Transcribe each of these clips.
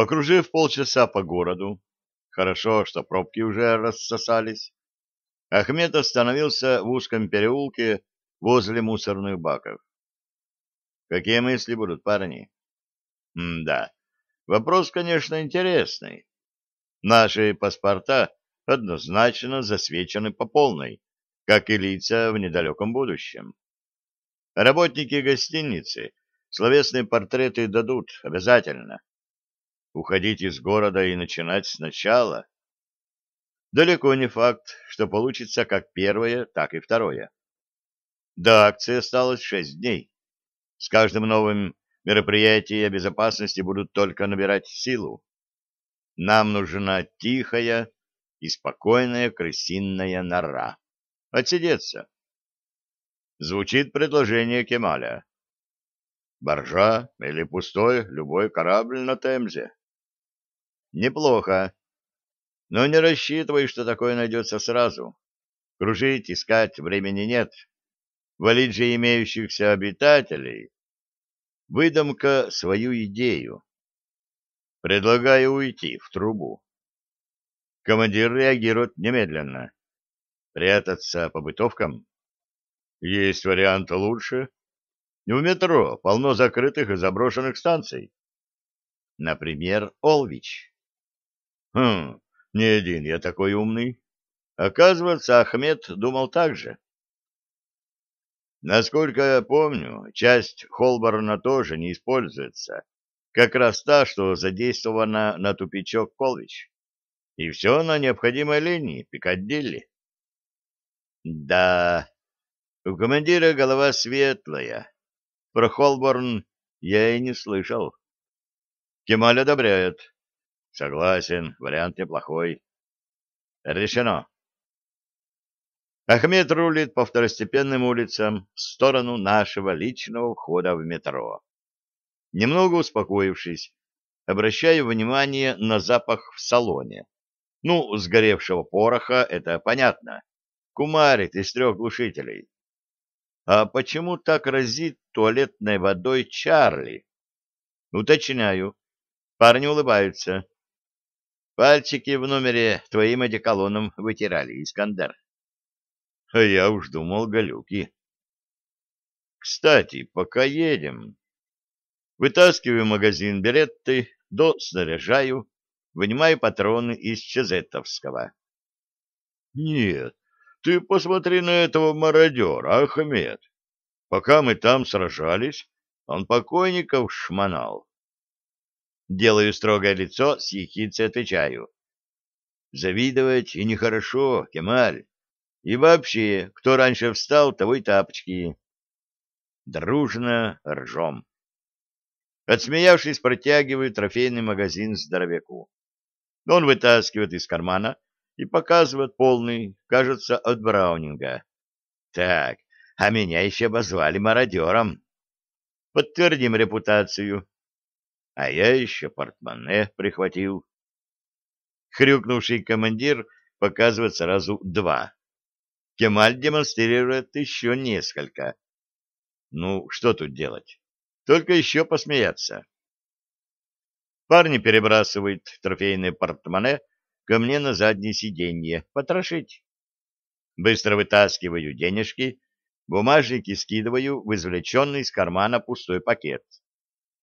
Покружив полчаса по городу, хорошо, что пробки уже рассосались, Ахмед остановился в узком переулке возле мусорных баков. Какие мысли будут, парни? М да, вопрос, конечно, интересный. Наши паспорта однозначно засвечены по полной, как и лица в недалеком будущем. Работники гостиницы словесные портреты дадут обязательно. Уходить из города и начинать сначала. Далеко не факт, что получится как первое, так и второе. До акции осталось шесть дней. С каждым новым мероприятия безопасности будут только набирать силу. Нам нужна тихая и спокойная крысиная нора. Отсидеться. Звучит предложение Кемаля. Боржа или пустой любой корабль на Темзе. Неплохо. Но не рассчитывай, что такое найдется сразу. Кружить, искать времени нет. Валить же имеющихся обитателей. Выдумка свою идею. Предлагаю уйти в трубу. Командир реагирует немедленно. Прятаться по бытовкам? Есть вариант лучше. В метро полно закрытых и заброшенных станций. Например, Олвич. Хм, не один я такой умный. Оказывается, Ахмед думал так же. Насколько я помню, часть Холборна тоже не используется. Как раз та, что задействована на тупичок Колвич. И все на необходимой линии, Пикадилли. Да, у командира голова светлая. Про Холборн я и не слышал. Кемаль одобряет. Согласен, вариант неплохой. Решено. Ахмед рулит по второстепенным улицам в сторону нашего личного входа в метро. Немного успокоившись, обращаю внимание на запах в салоне. Ну, сгоревшего пороха, это понятно. Кумарит из трех глушителей. А почему так разит туалетной водой Чарли? Уточняю. Парни улыбаются. Пальчики в номере твоим одеколоном вытирали, Искандер. А я уж думал, галюки. Кстати, пока едем, вытаскиваю магазин беретты, доснаряжаю, вынимаю патроны из Чезетовского. Нет, ты посмотри на этого мародера, Ахмед. Пока мы там сражались, он покойников шмонал. Делаю строгое лицо, с ехицей отвечаю. Завидовать и нехорошо, Кемаль. И вообще, кто раньше встал, того и тапочки. Дружно ржем. Отсмеявшись, протягиваю трофейный магазин здоровяку. Он вытаскивает из кармана и показывает полный, кажется, от Браунинга. Так, а меня еще обозвали мародером. Подтвердим репутацию. А я еще портмоне прихватил. Хрюкнувший командир показывает сразу два. Кемаль демонстрирует еще несколько. Ну, что тут делать? Только еще посмеяться. Парни перебрасывают трофейные портмоне ко мне на заднее сиденье, потрошить. Быстро вытаскиваю денежки, бумажники скидываю в извлеченный из кармана пустой пакет.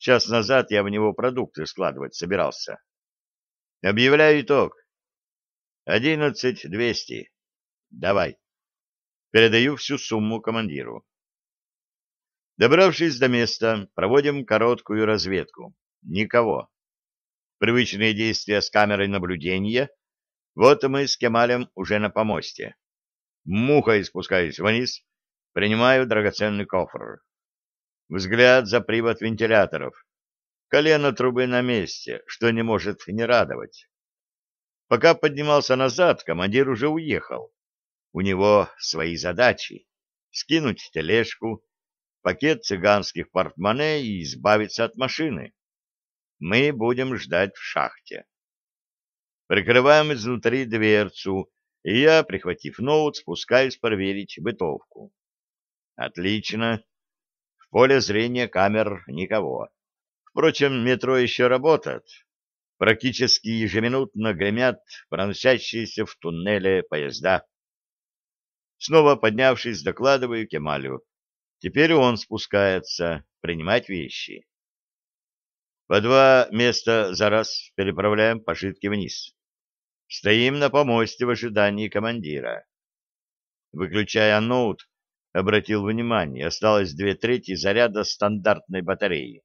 Час назад я в него продукты складывать собирался. Объявляю итог. Одиннадцать двести. Давай. Передаю всю сумму командиру. Добравшись до места, проводим короткую разведку. Никого привычные действия с камерой наблюдения, вот мы с Кемалем уже на помосте. Мухой спускаюсь вниз, принимаю драгоценный кофр. Взгляд за привод вентиляторов. Колено трубы на месте, что не может не радовать. Пока поднимался назад, командир уже уехал. У него свои задачи. Скинуть тележку, пакет цыганских портмоне и избавиться от машины. Мы будем ждать в шахте. Прикрываем изнутри дверцу, и я, прихватив ноут, спускаюсь проверить бытовку. Отлично. Поле зрения камер никого. Впрочем, метро еще работает. Практически ежеминутно гремят проносящиеся в туннеле поезда. Снова поднявшись, докладываю Кемалю. Теперь он спускается принимать вещи. По два места за раз переправляем пошитки вниз. Стоим на помосте в ожидании командира. Выключая ноут, обратил внимание, осталось две трети заряда стандартной батареи.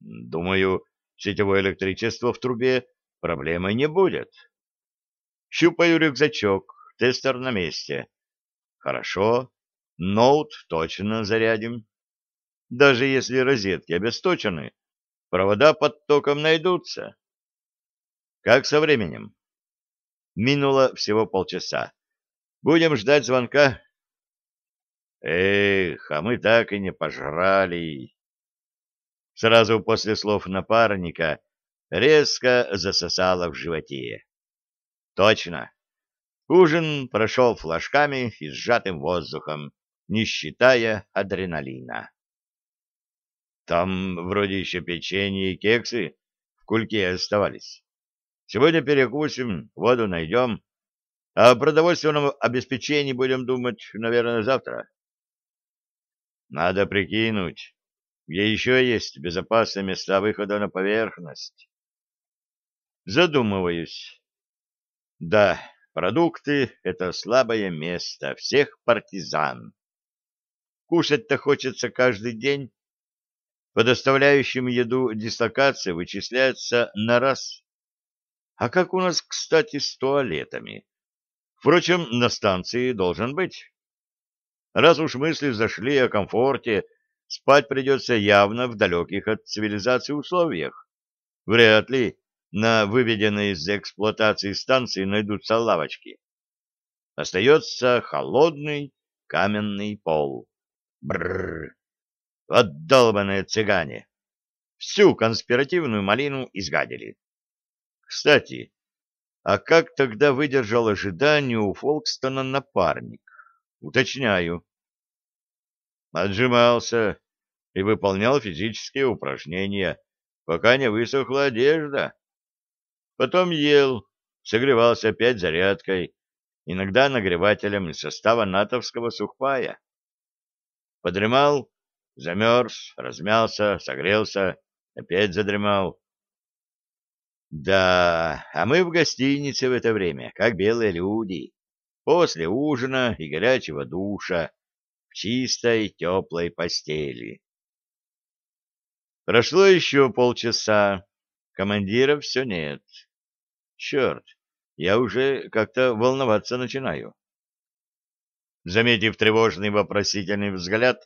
Думаю, сетевое электричество в трубе проблемой не будет. Щупаю рюкзачок, тестер на месте. Хорошо, ноут точно зарядим. Даже если розетки обесточены, провода под током найдутся. Как со временем? Минуло всего полчаса. Будем ждать звонка. Эх, а мы так и не пожрали. Сразу после слов напарника резко засосало в животе. Точно. Ужин прошел флажками и сжатым воздухом, не считая адреналина. Там вроде еще печенье и кексы в кульке оставались. Сегодня перекусим, воду найдем, о продовольственном обеспечении будем думать, наверное, завтра. Надо прикинуть, где еще есть безопасные места выхода на поверхность. Задумываюсь. Да, продукты — это слабое место всех партизан. Кушать-то хочется каждый день. По доставляющим еду дислокация вычисляется на раз. А как у нас, кстати, с туалетами? Впрочем, на станции должен быть. Раз уж мысли зашли о комфорте, спать придется явно в далеких от цивилизации условиях. Вряд ли на выведенной из эксплуатации станции найдутся лавочки. Остается холодный каменный пол. Бррр! Отдолбанные цыгане! Всю конспиративную малину изгадили. Кстати, а как тогда выдержал ожидание у Фолкстона напарник? Уточняю отжимался и выполнял физические упражнения, пока не высохла одежда. Потом ел, согревался опять зарядкой, иногда нагревателем из состава натовского сухпая. Подремал, замерз, размялся, согрелся, опять задремал. Да, а мы в гостинице в это время, как белые люди, после ужина и горячего душа, чистой теплой постели. Прошло еще полчаса, командира все нет. Черт, я уже как-то волноваться начинаю. Заметив тревожный вопросительный взгляд,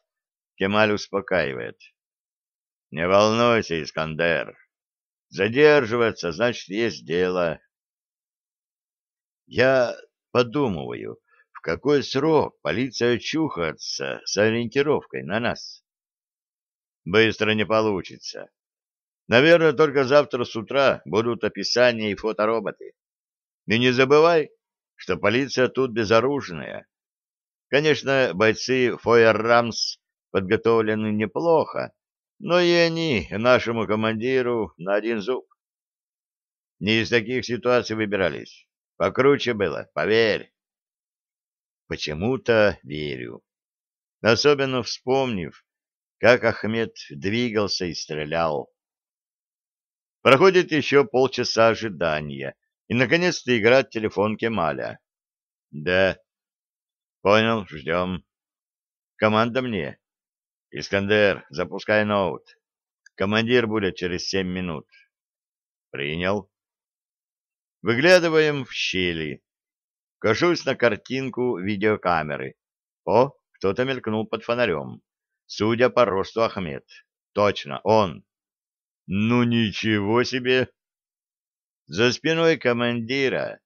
Кемаль успокаивает. — Не волнуйся, Искандер. Задерживаться, значит, есть дело. Я подумываю, в какой срок полиция чухается с ориентировкой на нас? Быстро не получится. Наверное, только завтра с утра будут описания и фотороботы. И не забывай, что полиция тут безоружная. Конечно, бойцы Фойер-Рамс подготовлены неплохо, но и они нашему командиру на один зуб. Не из таких ситуаций выбирались. Покруче было, поверь. Почему-то верю. Особенно вспомнив, как Ахмед двигался и стрелял. Проходит еще полчаса ожидания, и, наконец-то, играет телефон Кемаля. «Да». «Понял, ждем». «Команда мне». «Искандер, запускай ноут. Командир будет через семь минут». «Принял». Выглядываем в щели. Кашусь на картинку видеокамеры. О, кто-то мелькнул под фонарем. Судя по росту Ахмед. Точно, он. Ну ничего себе! За спиной командира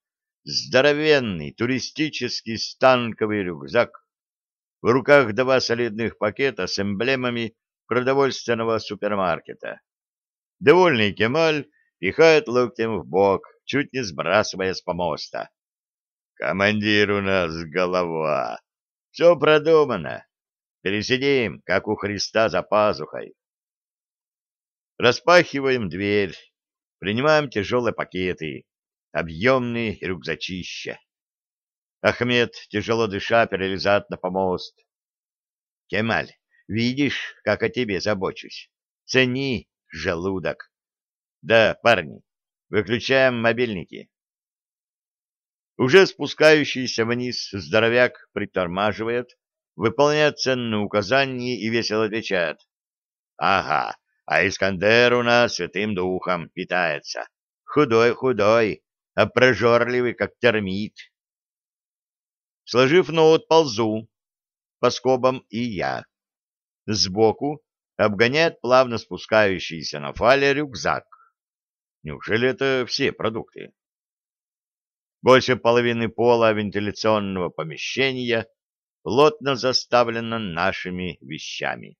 здоровенный туристический станковый рюкзак. В руках два солидных пакета с эмблемами продовольственного супермаркета. Довольный Кемаль пихает локтем в бок, чуть не сбрасывая с помоста. Командир у нас голова. Все продумано. Пересидим, как у Христа за пазухой. Распахиваем дверь. принимаем тяжелые пакеты, объемные рюкзачища. Ахмед, тяжело дыша, перелезает на помост. Кемаль, видишь, как о тебе забочусь. Цени, желудок. Да, парни, выключаем мобильники. Уже спускающийся вниз здоровяк притормаживает, выполняет ценные указания и весело отвечает. Ага, а Искандер у нас святым духом питается. Худой-худой, а прожорливый, как термит. Сложив ноут, ползу по скобам и я. Сбоку обгоняет плавно спускающийся на фале рюкзак. Неужели это все продукты? Больше половины пола вентиляционного помещения плотно заставлено нашими вещами.